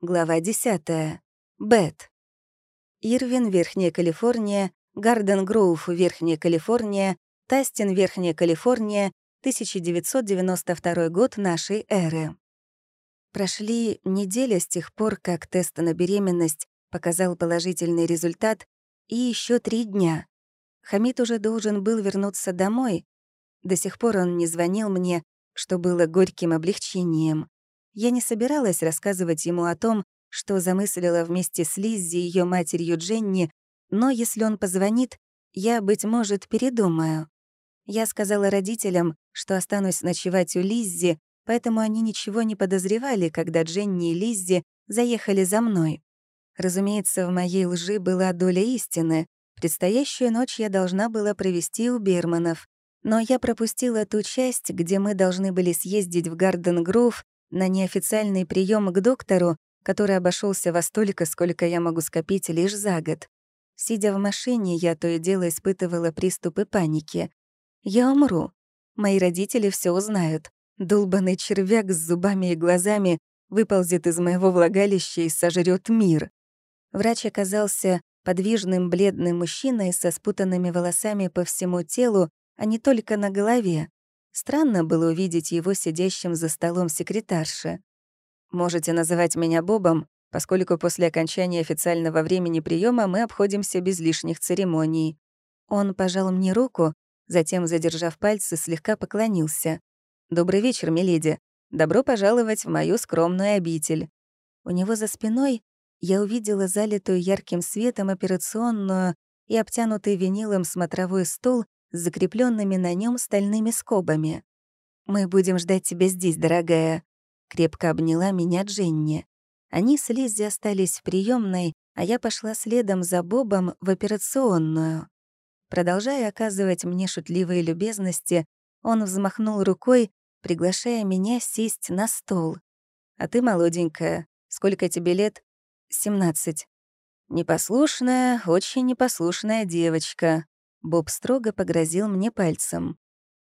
Глава 10. Бет. Ирвин, Верхняя Калифорния, Гарден Гроув, Верхняя Калифорния, Тастин, Верхняя Калифорния, 1992 год нашей эры. Прошли недели с тех пор, как тест на беременность показал положительный результат, и еще три дня. Хамид уже должен был вернуться домой. До сих пор он не звонил мне, что было горьким облегчением. Я не собиралась рассказывать ему о том, что замыслила вместе с Лиззи и ее матерью Дженни, но если он позвонит, я, быть может, передумаю. Я сказала родителям, что останусь ночевать у Лиззи, поэтому они ничего не подозревали, когда Дженни и Лиззи заехали за мной. Разумеется, в моей лжи была доля истины. Предстоящую ночь я должна была провести у Берманов. Но я пропустила ту часть, где мы должны были съездить в Гарден-Гроув на неофициальный прием к доктору, который обошелся во столько, сколько я могу скопить лишь за год. Сидя в машине, я то и дело испытывала приступы паники. Я умру. Мои родители все узнают. Долбанный червяк с зубами и глазами выползет из моего влагалища и сожрет мир. Врач оказался подвижным бледным мужчиной со спутанными волосами по всему телу, а не только на голове. Странно было увидеть его сидящим за столом секретарши. «Можете называть меня Бобом, поскольку после окончания официального времени приема мы обходимся без лишних церемоний». Он пожал мне руку, затем, задержав пальцы, слегка поклонился. «Добрый вечер, миледи. Добро пожаловать в мою скромную обитель». У него за спиной я увидела залитую ярким светом операционную и обтянутый винилом смотровой стол с закрепленными на нем стальными скобами. «Мы будем ждать тебя здесь, дорогая», — крепко обняла меня Дженни. Они с Лиззи остались в приемной, а я пошла следом за Бобом в операционную. Продолжая оказывать мне шутливые любезности, он взмахнул рукой, приглашая меня сесть на стол. «А ты, молоденькая, сколько тебе лет?» «Семнадцать». «Непослушная, очень непослушная девочка», Боб строго погрозил мне пальцем.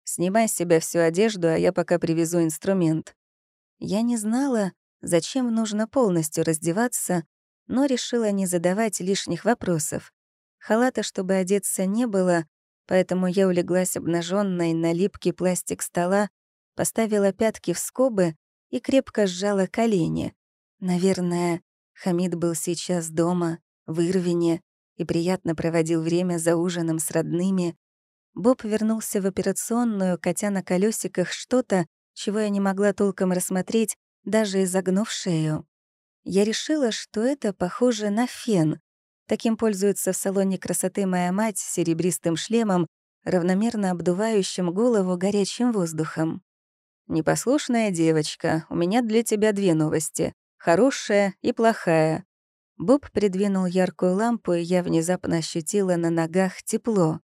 «Снимай с себя всю одежду, а я пока привезу инструмент». Я не знала, зачем нужно полностью раздеваться, но решила не задавать лишних вопросов. Халата, чтобы одеться, не было, поэтому я улеглась обнаженной на липкий пластик стола, поставила пятки в скобы и крепко сжала колени. Наверное, Хамид был сейчас дома, в Ирвине, и приятно проводил время за ужином с родными. Боб вернулся в операционную, катя на колесиках что-то, чего я не могла толком рассмотреть, даже изогнув шею. Я решила, что это похоже на фен. Таким пользуется в салоне красоты моя мать с серебристым шлемом, равномерно обдувающим голову горячим воздухом. «Непослушная девочка, у меня для тебя две новости. Хорошая и плохая. Боб придвинул яркую лампу, и я внезапно ощутила на ногах тепло.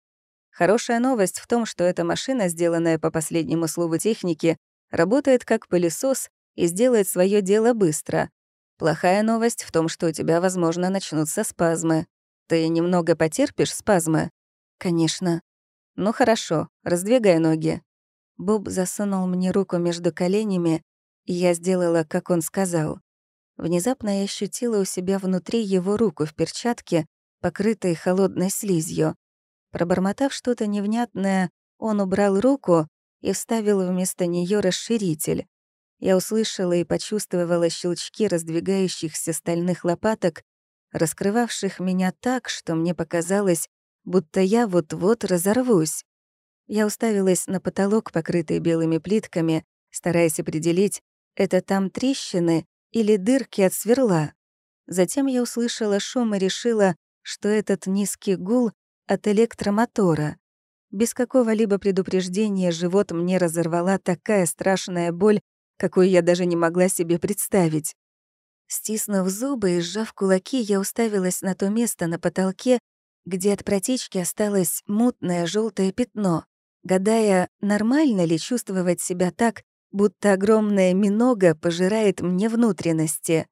Хорошая новость в том, что эта машина, сделанная по последнему слову техники, работает как пылесос и сделает свое дело быстро. Плохая новость в том, что у тебя, возможно, начнутся спазмы. Ты немного потерпишь спазмы? Конечно. Ну хорошо, раздвигай ноги. Боб засунул мне руку между коленями, и я сделала, как он сказал. Внезапно я ощутила у себя внутри его руку в перчатке, покрытой холодной слизью. Пробормотав что-то невнятное, он убрал руку и вставил вместо нее расширитель. Я услышала и почувствовала щелчки раздвигающихся стальных лопаток, раскрывавших меня так, что мне показалось, будто я вот-вот разорвусь. Я уставилась на потолок, покрытый белыми плитками, стараясь определить, это там трещины или дырки от сверла. Затем я услышала шум и решила, что этот низкий гул от электромотора. Без какого-либо предупреждения живот мне разорвала такая страшная боль, какую я даже не могла себе представить. Стиснув зубы и сжав кулаки, я уставилась на то место на потолке, где от протечки осталось мутное желтое пятно, гадая, нормально ли чувствовать себя так, будто огромная минога пожирает мне внутренности.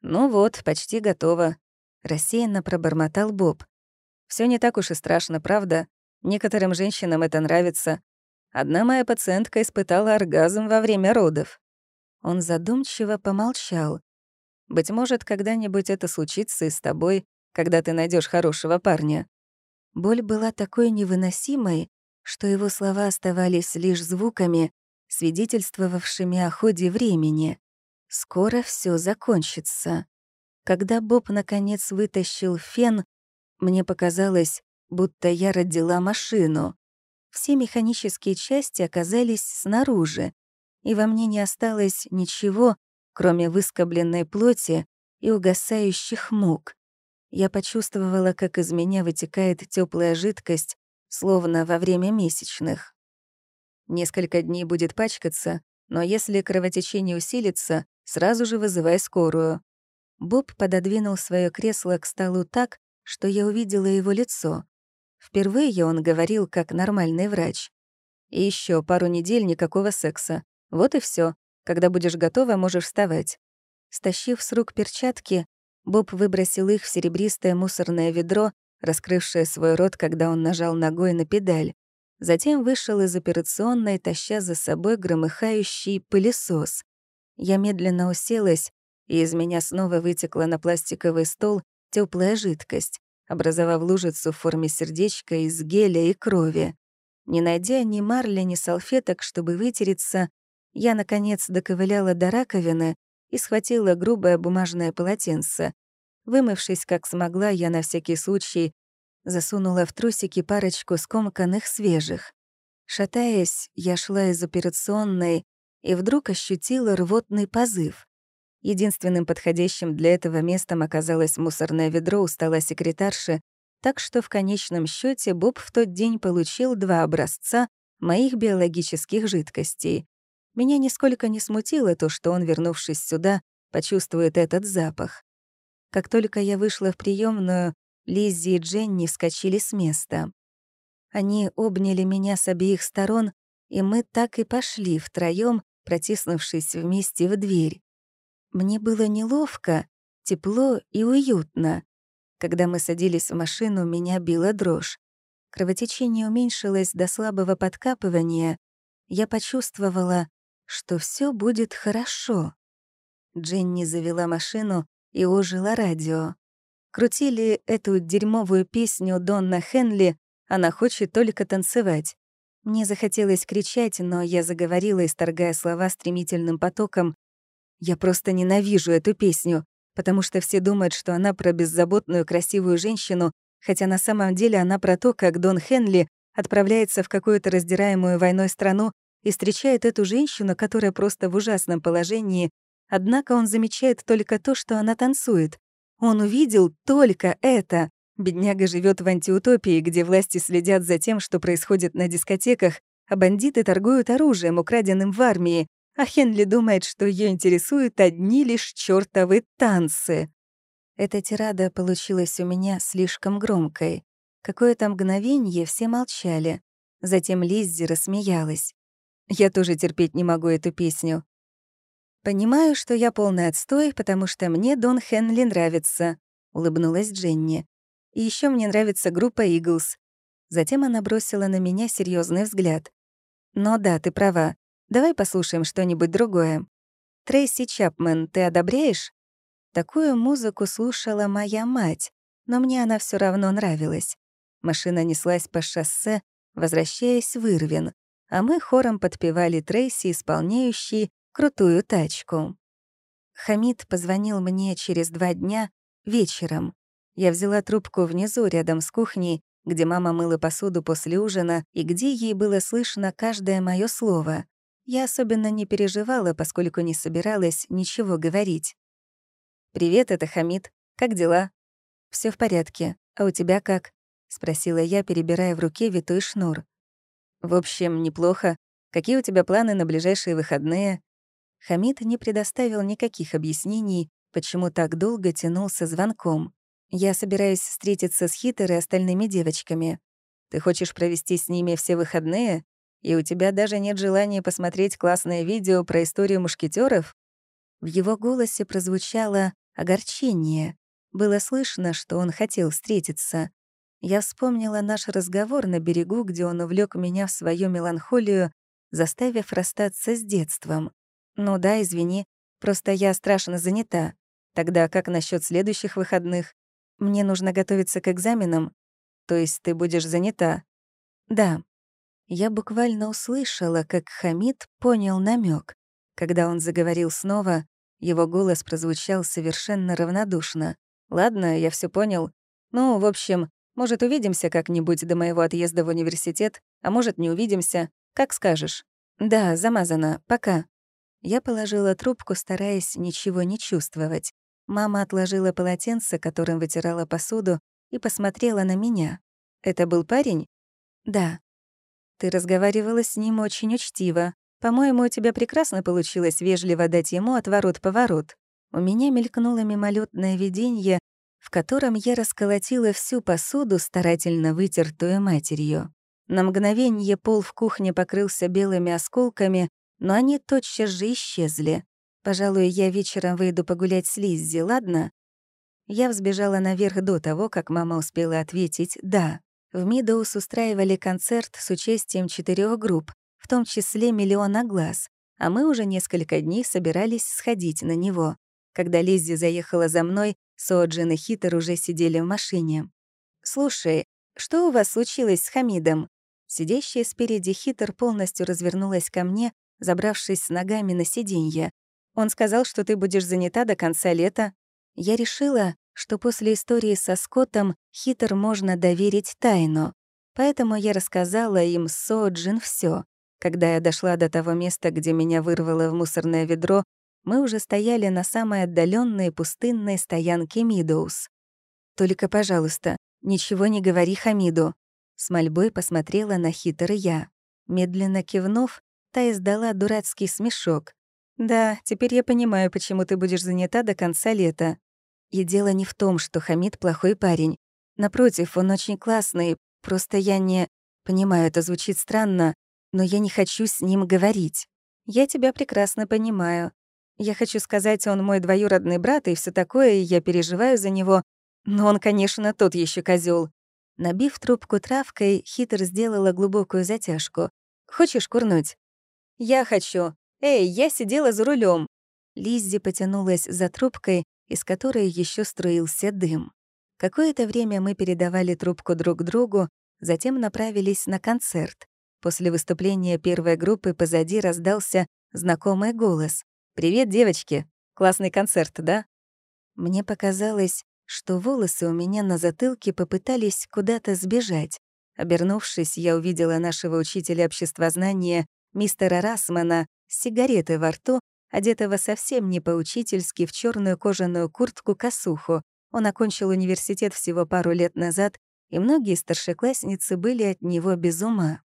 «Ну вот, почти готово», — рассеянно пробормотал Боб. Все не так уж и страшно, правда? Некоторым женщинам это нравится. Одна моя пациентка испытала оргазм во время родов». Он задумчиво помолчал. Быть может, когда-нибудь это случится и с тобой, когда ты найдешь хорошего парня». Боль была такой невыносимой, что его слова оставались лишь звуками, свидетельствовавшими о ходе времени. Скоро все закончится. Когда Боб наконец вытащил фен, мне показалось, будто я родила машину. Все механические части оказались снаружи, и во мне не осталось ничего, кроме выскобленной плоти и угасающих мук. Я почувствовала, как из меня вытекает теплая жидкость, словно во время месячных. Несколько дней будет пачкаться, но если кровотечение усилится, сразу же вызывай скорую. Боб пододвинул свое кресло к столу так, что я увидела его лицо. Впервые он говорил как нормальный врач. И еще пару недель никакого секса. Вот и все. Когда будешь готова, можешь вставать. Стащив с рук перчатки, Боб выбросил их в серебристое мусорное ведро, раскрывшее свой рот, когда он нажал ногой на педаль. Затем вышел из операционной, таща за собой громыхающий пылесос. Я медленно уселась, и из меня снова вытекла на пластиковый стол теплая жидкость, образовав лужицу в форме сердечка из геля и крови. Не найдя ни марли, ни салфеток, чтобы вытереться, я, наконец, доковыляла до раковины и схватила грубое бумажное полотенце. Вымывшись как смогла, я на всякий случай засунула в трусики парочку скомканных свежих. Шатаясь, я шла из операционной и вдруг ощутила рвотный позыв. Единственным подходящим для этого местом оказалось мусорное ведро у стола секретарши, так что в конечном счете Боб в тот день получил два образца моих биологических жидкостей. Меня нисколько не смутило то, что он, вернувшись сюда, почувствует этот запах. Как только я вышла в приемную, Лиззи и Дженни вскочили с места. Они обняли меня с обеих сторон, и мы так и пошли втроём, протиснувшись вместе в дверь. Мне было неловко, тепло и уютно. Когда мы садились в машину, меня била дрожь. Кровотечение уменьшилось до слабого подкапывания. Я почувствовала, что все будет хорошо. Дженни завела машину и ожила радио. Крутили эту дерьмовую песню Донна Хенли «Она хочет только танцевать». Мне захотелось кричать, но я заговорила, исторгая слова стремительным потоком, я просто ненавижу эту песню, потому что все думают, что она про беззаботную красивую женщину, хотя на самом деле она про то, как Дон Хенли отправляется в какую-то раздираемую войной страну и встречает эту женщину, которая просто в ужасном положении, однако он замечает только то, что она танцует. Он увидел только это. Бедняга живет в антиутопии, где власти следят за тем, что происходит на дискотеках, а бандиты торгуют оружием, украденным в армии, а Хенли думает, что ее интересуют одни лишь чёртовы танцы. Эта тирада получилась у меня слишком громкой. Какое-то мгновение все молчали. Затем Лиззи рассмеялась. Я тоже терпеть не могу эту песню. «Понимаю, что я полный отстой, потому что мне Дон Хенли нравится», — улыбнулась Дженни. «И еще мне нравится группа «Иглс». Затем она бросила на меня серьезный взгляд. «Но да, ты права. Давай послушаем что-нибудь другое. Трейси Чапмен, ты одобряешь? Такую музыку слушала моя мать, но мне она все равно нравилась. Машина неслась по шоссе, возвращаясь в Ирвин, а мы хором подпевали Трейси, исполняющий крутую тачку. Хамид позвонил мне через два дня вечером. Я взяла трубку внизу, рядом с кухней, где мама мыла посуду после ужина и где ей было слышно каждое мое слово. Я особенно не переживала, поскольку не собиралась ничего говорить. «Привет, это Хамид. Как дела?» Все в порядке. А у тебя как?» — спросила я, перебирая в руке витой шнур. «В общем, неплохо. Какие у тебя планы на ближайшие выходные?» Хамид не предоставил никаких объяснений, почему так долго тянулся звонком. «Я собираюсь встретиться с Хитер и остальными девочками. Ты хочешь провести с ними все выходные?» И у тебя даже нет желания посмотреть классное видео про историю мушкетеров? В его голосе прозвучало огорчение. Было слышно, что он хотел встретиться. Я вспомнила наш разговор на берегу, где он увлек меня в свою меланхолию, заставив расстаться с детством. «Ну да, извини, просто я страшно занята. Тогда как насчет следующих выходных? Мне нужно готовиться к экзаменам. То есть ты будешь занята? Да. Я буквально услышала, как Хамид понял намек. Когда он заговорил снова, его голос прозвучал совершенно равнодушно. «Ладно, я все понял. Ну, в общем, может, увидимся как-нибудь до моего отъезда в университет, а может, не увидимся. Как скажешь». «Да, замазано. Пока». Я положила трубку, стараясь ничего не чувствовать. Мама отложила полотенце, которым вытирала посуду, и посмотрела на меня. «Это был парень?» «Да». «Ты разговаривала с ним очень учтиво. По-моему, у тебя прекрасно получилось вежливо дать ему отворот-поворот. У меня мелькнуло мимолетное видение, в котором я расколотила всю посуду, старательно вытертую матерью. На мгновение пол в кухне покрылся белыми осколками, но они тотчас же исчезли. Пожалуй, я вечером выйду погулять с Лиззи, ладно? Я взбежала наверх до того, как мама успела ответить «да». В Мидоус устраивали концерт с участием четырех групп, в том числе «Миллиона глаз», а мы уже несколько дней собирались сходить на него. Когда Лиззи заехала за мной, Соджин и Хитер уже сидели в машине. «Слушай, что у вас случилось с Хамидом?» Сидящая спереди Хитер полностью развернулась ко мне, забравшись с ногами на сиденье. Он сказал, что ты будешь занята до конца лета. Я решила, что после истории со Скоттом Хитер можно доверить тайну. Поэтому я рассказала им Соджин все. Когда я дошла до того места, где меня вырвало в мусорное ведро, мы уже стояли на самой отдаленной пустынной стоянке Мидоус. «Только, пожалуйста, ничего не говори Хамиду». С мольбой посмотрела на Хитер я. Медленно кивнув, та издала дурацкий смешок. «Да, теперь я понимаю, почему ты будешь занята до конца лета. И дело не в том, что Хамид плохой парень. Напротив, он очень классный, просто я не... Понимаю, это звучит странно, но я не хочу с ним говорить. Я тебя прекрасно понимаю. Я хочу сказать, он мой двоюродный брат и все такое, и я переживаю за него. Но он, конечно, тот еще козел. Набив трубку травкой, Хитр сделала глубокую затяжку. «Хочешь курнуть?» «Я хочу», «Эй, я сидела за рулем. Лиззи потянулась за трубкой, из которой еще струился дым. Какое-то время мы передавали трубку друг другу, затем направились на концерт. После выступления первой группы позади раздался знакомый голос. «Привет, девочки! Классный концерт, да?» Мне показалось, что волосы у меня на затылке попытались куда-то сбежать. Обернувшись, я увидела нашего учителя обществознания, мистера Расмана, с сигаретой во рту, одетого совсем не поучительски в черную кожаную куртку-косуху. Он окончил университет всего пару лет назад, и многие старшеклассницы были от него без ума.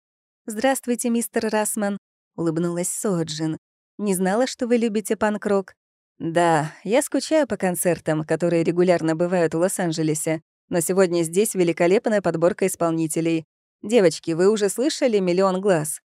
«Здравствуйте, мистер Расман», — улыбнулась Соджин. «Не знала, что вы любите панк-рок?» «Да, я скучаю по концертам, которые регулярно бывают в Лос-Анджелесе, но сегодня здесь великолепная подборка исполнителей. Девочки, вы уже слышали «Миллион глаз»?»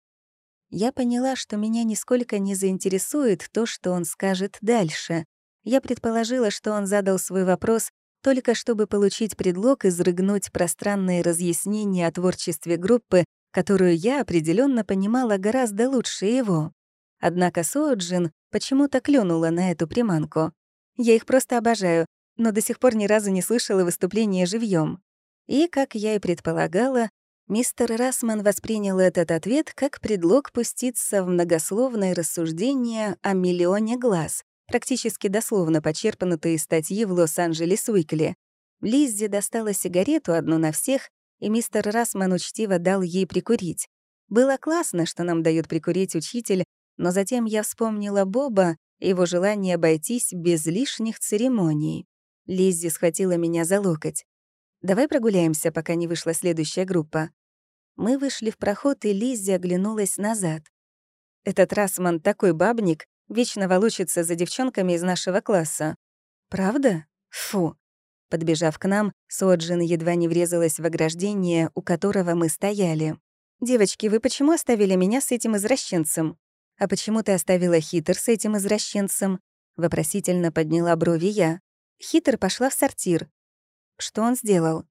Я поняла, что меня нисколько не заинтересует то, что он скажет дальше. Я предположила, что он задал свой вопрос только чтобы получить предлог изрыгнуть пространные разъяснения о творчестве группы, которую я определенно понимала гораздо лучше его. Однако Соджин почему-то клюнула на эту приманку. Я их просто обожаю, но до сих пор ни разу не слышала выступления живьем. И, как я и предполагала, Мистер Расман воспринял этот ответ как предлог пуститься в многословное рассуждение о миллионе глаз, практически дословно почерпнутые из статьи в Лос-Анджелес Уикли. Лиззи достала сигарету одну на всех, и мистер Расман учтиво дал ей прикурить. Было классно, что нам дают прикурить учитель, но затем я вспомнила Боба и его желание обойтись без лишних церемоний. Лиззи схватила меня за локоть. «Давай прогуляемся, пока не вышла следующая группа». Мы вышли в проход, и Лиззи оглянулась назад. «Этот Расман такой бабник, вечно волочится за девчонками из нашего класса». «Правда? Фу». Подбежав к нам, Соджин едва не врезалась в ограждение, у которого мы стояли. «Девочки, вы почему оставили меня с этим извращенцем?» «А почему ты оставила Хитер с этим извращенцем?» Вопросительно подняла брови я. Хитер пошла в сортир. Что он сделал?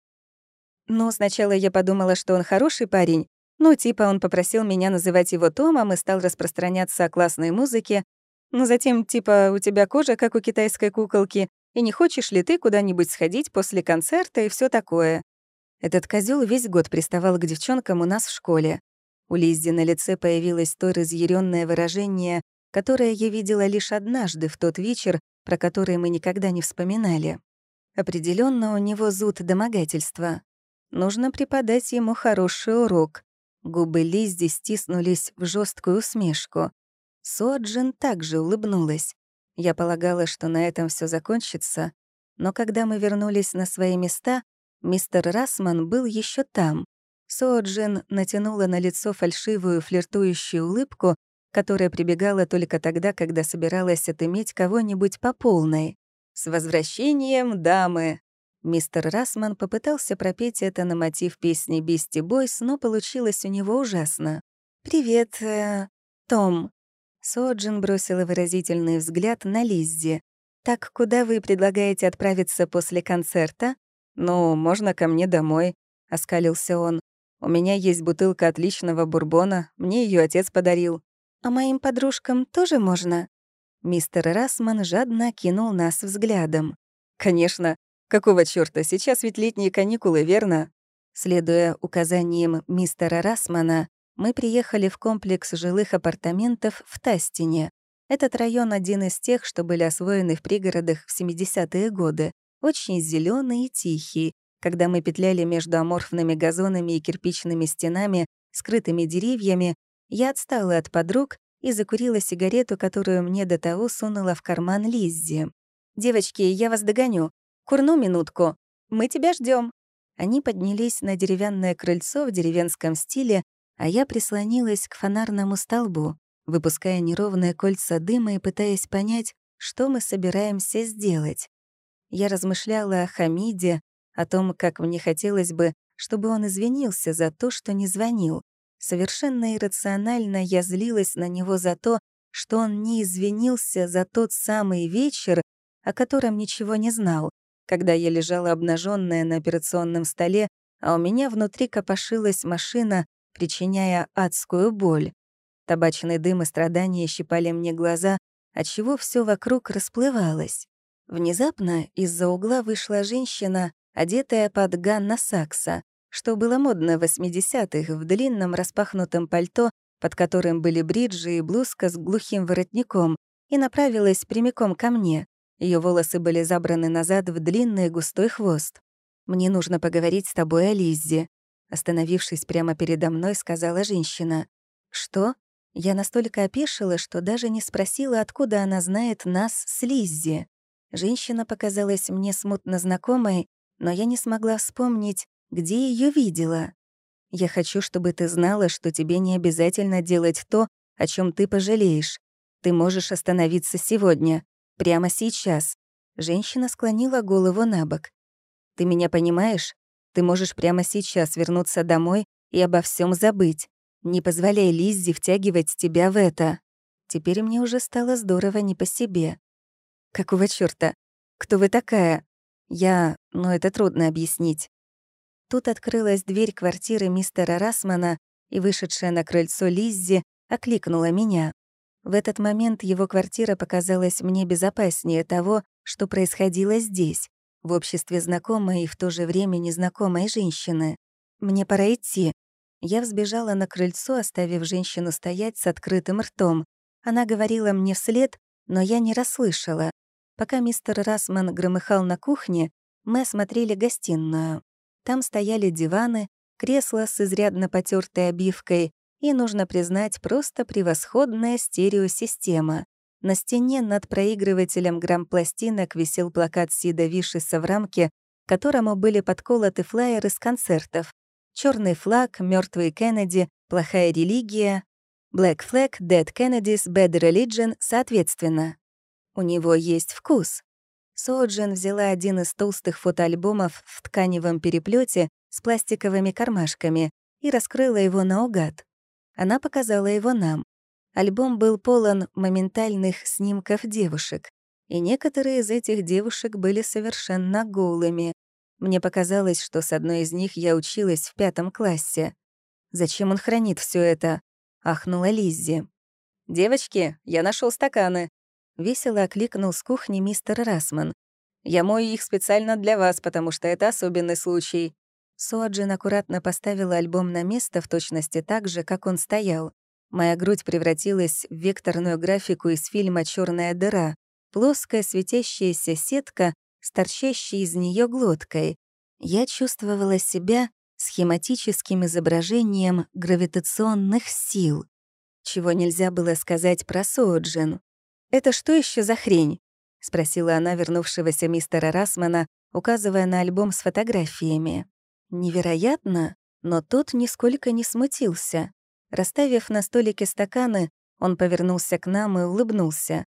Ну, сначала я подумала, что он хороший парень. Ну, типа он попросил меня называть его Томом и стал распространяться о классной музыке. Но затем, типа, у тебя кожа, как у китайской куколки, И не хочешь ли ты куда-нибудь сходить после концерта и все такое?» Этот козел весь год приставал к девчонкам у нас в школе. У Лиззи на лице появилось то разъяренное выражение, которое я видела лишь однажды в тот вечер, про который мы никогда не вспоминали. Определенно у него зуд домогательства. Нужно преподать ему хороший урок. Губы Лиззи стиснулись в жесткую усмешку. Соджин также улыбнулась. Я полагала, что на этом все закончится, но когда мы вернулись на свои места, мистер Расман был еще там. Соджин натянула на лицо фальшивую флиртующую улыбку, которая прибегала только тогда, когда собиралась отыметь кого-нибудь по полной. «С возвращением, дамы!» Мистер Расман попытался пропеть это на мотив песни «Бисти Бойс», но получилось у него ужасно. «Привет, э, Том». Соджин бросила выразительный взгляд на Лиззи. «Так куда вы предлагаете отправиться после концерта?» «Ну, можно ко мне домой», — оскалился он. У меня есть бутылка отличного бурбона, мне ее отец подарил. А моим подружкам тоже можно?» Мистер Расман жадно кинул нас взглядом. «Конечно. Какого чёрта? Сейчас ведь летние каникулы, верно?» Следуя указаниям мистера Расмана, мы приехали в комплекс жилых апартаментов в Тастине. Этот район один из тех, что были освоены в пригородах в 70-е годы. Очень зеленый и тихий, когда мы петляли между аморфными газонами и кирпичными стенами, скрытыми деревьями, я отстала от подруг и закурила сигарету, которую мне до того сунула в карман Лиззи. «Девочки, я вас догоню. Курну минутку. Мы тебя ждем. Они поднялись на деревянное крыльцо в деревенском стиле, а я прислонилась к фонарному столбу, выпуская неровные кольца дыма и пытаясь понять, что мы собираемся сделать. Я размышляла о Хамиде, о том, как мне хотелось бы, чтобы он извинился за то, что не звонил. Совершенно иррационально я злилась на него за то, что он не извинился за тот самый вечер, о котором ничего не знал, когда я лежала обнаженная на операционном столе, а у меня внутри копошилась машина, причиняя адскую боль. Табачный дым и страдания щипали мне глаза, отчего все вокруг расплывалось. Внезапно из-за угла вышла женщина одетая под Ганна Сакса, что было модно в 80-х в длинном распахнутом пальто, под которым были бриджи и блузка с глухим воротником, и направилась прямиком ко мне. Ее волосы были забраны назад в длинный густой хвост. «Мне нужно поговорить с тобой о Лиззе», остановившись прямо передо мной, сказала женщина. «Что?» Я настолько опешила, что даже не спросила, откуда она знает нас с Лиззи. Женщина показалась мне смутно знакомой, но я не смогла вспомнить, где ее видела. Я хочу, чтобы ты знала, что тебе не обязательно делать то, о чем ты пожалеешь. Ты можешь остановиться сегодня, прямо сейчас. Женщина склонила голову на бок. Ты меня понимаешь? Ты можешь прямо сейчас вернуться домой и обо всем забыть. Не позволяй Лиззи втягивать тебя в это. Теперь мне уже стало здорово не по себе. Какого чёрта? Кто вы такая? Я... но это трудно объяснить. Тут открылась дверь квартиры мистера Расмана, и вышедшая на крыльцо Лиззи окликнула меня. В этот момент его квартира показалась мне безопаснее того, что происходило здесь, в обществе знакомой и в то же время незнакомой женщины. Мне пора идти. Я взбежала на крыльцо, оставив женщину стоять с открытым ртом. Она говорила мне вслед, но я не расслышала. Пока мистер Расман громыхал на кухне, мы осмотрели гостиную. Там стояли диваны, кресла с изрядно потертой обивкой и, нужно признать, просто превосходная стереосистема. На стене над проигрывателем грамм-пластинок висел плакат Сида Вишеса в рамке, к которому были подколоты флаеры с концертов. Черный флаг, мертвый Кеннеди, плохая религия, Black Flag, Dead Kennedys, Bad Religion, соответственно. У него есть вкус. Соджин взяла один из толстых фотоальбомов в тканевом переплете с пластиковыми кармашками и раскрыла его наугад. Она показала его нам. Альбом был полон моментальных снимков девушек, и некоторые из этих девушек были совершенно голыми. Мне показалось, что с одной из них я училась в пятом классе. «Зачем он хранит все это?» — ахнула Лиззи. «Девочки, я нашел стаканы», Весело окликнул с кухни мистер Расман. Я мою их специально для вас, потому что это особенный случай». Суаджин аккуратно поставила альбом на место в точности так же, как он стоял. Моя грудь превратилась в векторную графику из фильма «Чёрная дыра», плоская светящаяся сетка с торчащей из нее глоткой. Я чувствовала себя схематическим изображением гравитационных сил, чего нельзя было сказать про Соджин. «Это что еще за хрень?» — спросила она вернувшегося мистера Расмана, указывая на альбом с фотографиями. Невероятно, но тот нисколько не смутился. Расставив на столике стаканы, он повернулся к нам и улыбнулся.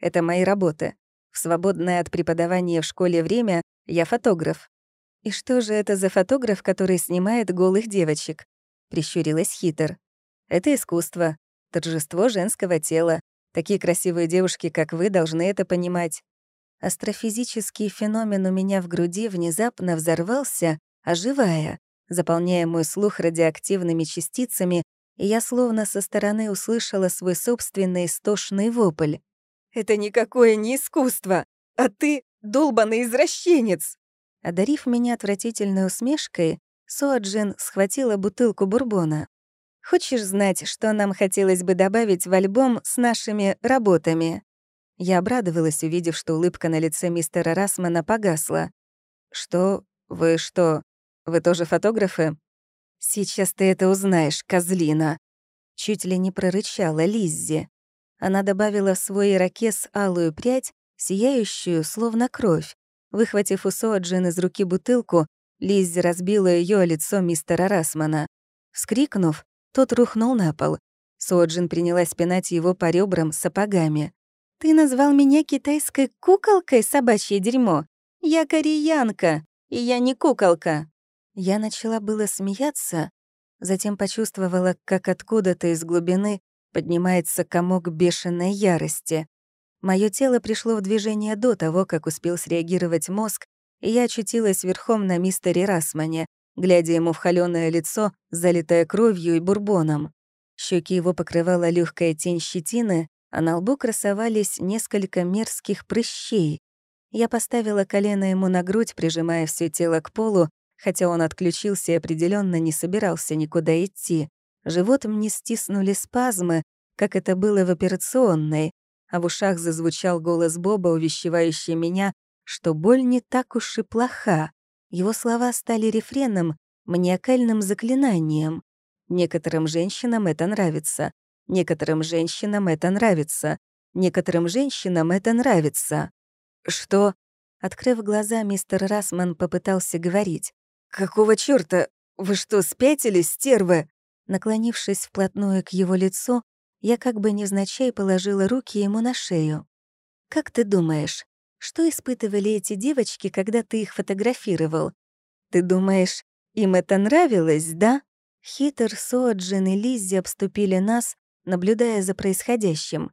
«Это мои работы. В свободное от преподавания в школе время я фотограф. «И что же это за фотограф, который снимает голых девочек?» — прищурилась Хитер. «Это искусство, торжество женского тела. Такие красивые девушки, как вы, должны это понимать». Астрофизический феномен у меня в груди внезапно взорвался, оживая, заполняя мой слух радиоактивными частицами, и я словно со стороны услышала свой собственный истошный вопль. «Это никакое не искусство, а ты — долбанный извращенец!» Одарив меня отвратительной усмешкой, Соаджин схватила бутылку бурбона. «Хочешь знать, что нам хотелось бы добавить в альбом с нашими работами?» Я обрадовалась, увидев, что улыбка на лице мистера Расмана погасла. «Что? Вы что? Вы тоже фотографы?» «Сейчас ты это узнаешь, козлина!» Чуть ли не прорычала Лиззи. Она добавила в свой ирокез алую прядь, сияющую, словно кровь. Выхватив у Соаджин из руки бутылку, Лиззи разбила ее лицо мистера Расмана. Вскрикнув, тот рухнул на пол. Соджин принялась пинать его по ребрам сапогами. «Ты назвал меня китайской куколкой, собачье дерьмо? Я кореянка, и я не куколка». Я начала было смеяться, затем почувствовала, как откуда-то из глубины поднимается комок бешеной ярости. Мое тело пришло в движение до того, как успел среагировать мозг, и я очутилась верхом на мистере Расмане, глядя ему в холёное лицо, залитое кровью и бурбоном. Щеки его покрывала легкая тень щетины, а на лбу красовались несколько мерзких прыщей. Я поставила колено ему на грудь, прижимая все тело к полу, хотя он отключился и определенно не собирался никуда идти. Живот мне стиснули спазмы, как это было в операционной, а в ушах зазвучал голос Боба, увещевающий меня, что боль не так уж и плоха. Его слова стали рефреном, маниакальным заклинанием. Некоторым женщинам это нравится. Некоторым женщинам это нравится. Некоторым женщинам это нравится. Что? Открыв глаза, мистер Расман попытался говорить. «Какого чёрта? Вы что, спятили, стервы?» Наклонившись вплотную к его лицу, я как бы невзначай положила руки ему на шею. «Как ты думаешь, что испытывали эти девочки, когда ты их фотографировал? Ты думаешь, им это нравилось, да?» Хитер, Соаджин и Лиззи обступили нас, наблюдая за происходящим.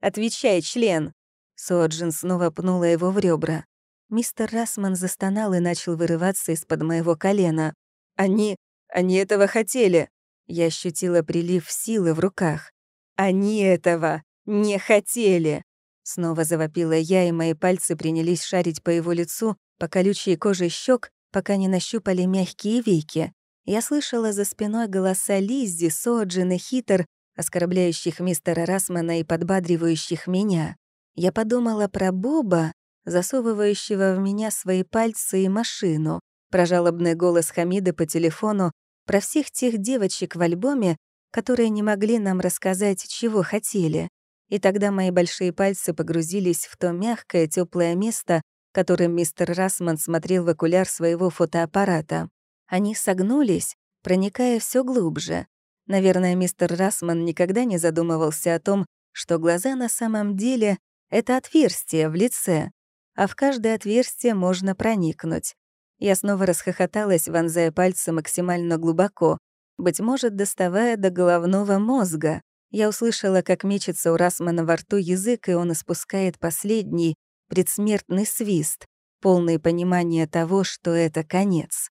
«Отвечай, член!» Соаджин снова пнула его в ребра. Мистер Расман застонал и начал вырываться из-под моего колена. «Они... они этого хотели!» Я ощутила прилив силы в руках. Они этого не хотели. Снова завопила я, и мои пальцы принялись шарить по его лицу, по колючей коже щек, пока не нащупали мягкие веки. Я слышала за спиной голоса Лиззи, Соджин и Хитер, оскорбляющих мистера Расмана и подбадривающих меня. Я подумала про Боба, засовывающего в меня свои пальцы и машину, про жалобный голос Хамида по телефону, про всех тех девочек в альбоме, которые не могли нам рассказать, чего хотели. И тогда мои большие пальцы погрузились в то мягкое, теплое место, которым мистер Расман смотрел в окуляр своего фотоаппарата. Они согнулись, проникая все глубже. Наверное, мистер Расман никогда не задумывался о том, что глаза на самом деле — это отверстие в лице, а в каждое отверстие можно проникнуть. Я снова расхохоталась, вонзая пальцы максимально глубоко, быть может, доставая до головного мозга. Я услышала, как мечется у Расмана во рту язык, и он испускает последний, предсмертный свист, полное понимание того, что это конец.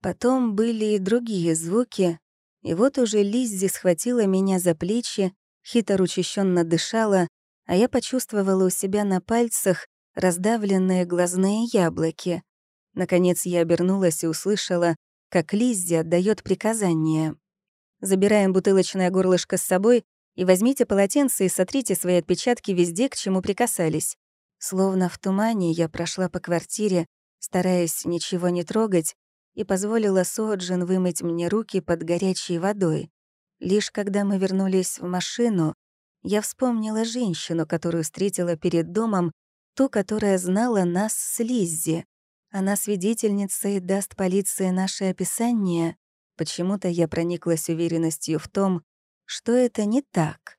Потом были и другие звуки, и вот уже Лиззи схватила меня за плечи, хитро учащенно дышала, а я почувствовала у себя на пальцах раздавленные глазные яблоки. Наконец я обернулась и услышала, как Лиззи отдает приказание. «Забираем бутылочное горлышко с собой и возьмите полотенце и сотрите свои отпечатки везде, к чему прикасались». Словно в тумане я прошла по квартире, стараясь ничего не трогать, и позволила Соджин вымыть мне руки под горячей водой. Лишь когда мы вернулись в машину, я вспомнила женщину, которую встретила перед домом, ту, которая знала нас с Лиззи. Она свидетельница и даст полиции наше описание. Почему-то я прониклась уверенностью в том, что это не так.